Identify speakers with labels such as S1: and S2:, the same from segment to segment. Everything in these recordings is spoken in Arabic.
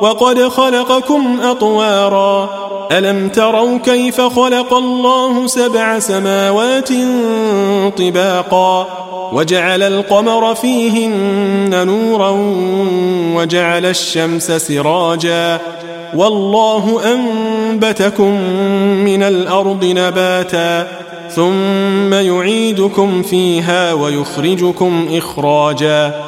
S1: وقد خلقكم أطوارا. ألم تروا كيف خلق الله سبع سماوات طباقا؟ وجعل القمر فيهن نورا وجعل الشمس سراجا. والله أنبتكم من الأرض نباتا. ثم يعيدكم فيها ويخرجكم إخراجا.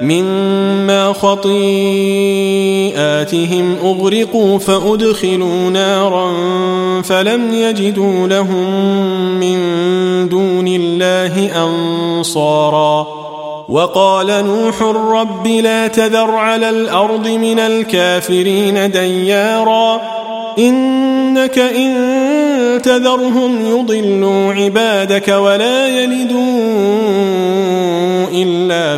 S1: مما خطيئاتهم أغرقوا فأدخلوا نارا فلم يجدوا لهم من دون الله أنصارا. وقال نوح رب لا تذر على الأرض من الكافرين ديارا. إنك إن تذرهم يضلوا عبادك ولا يلدوا إلا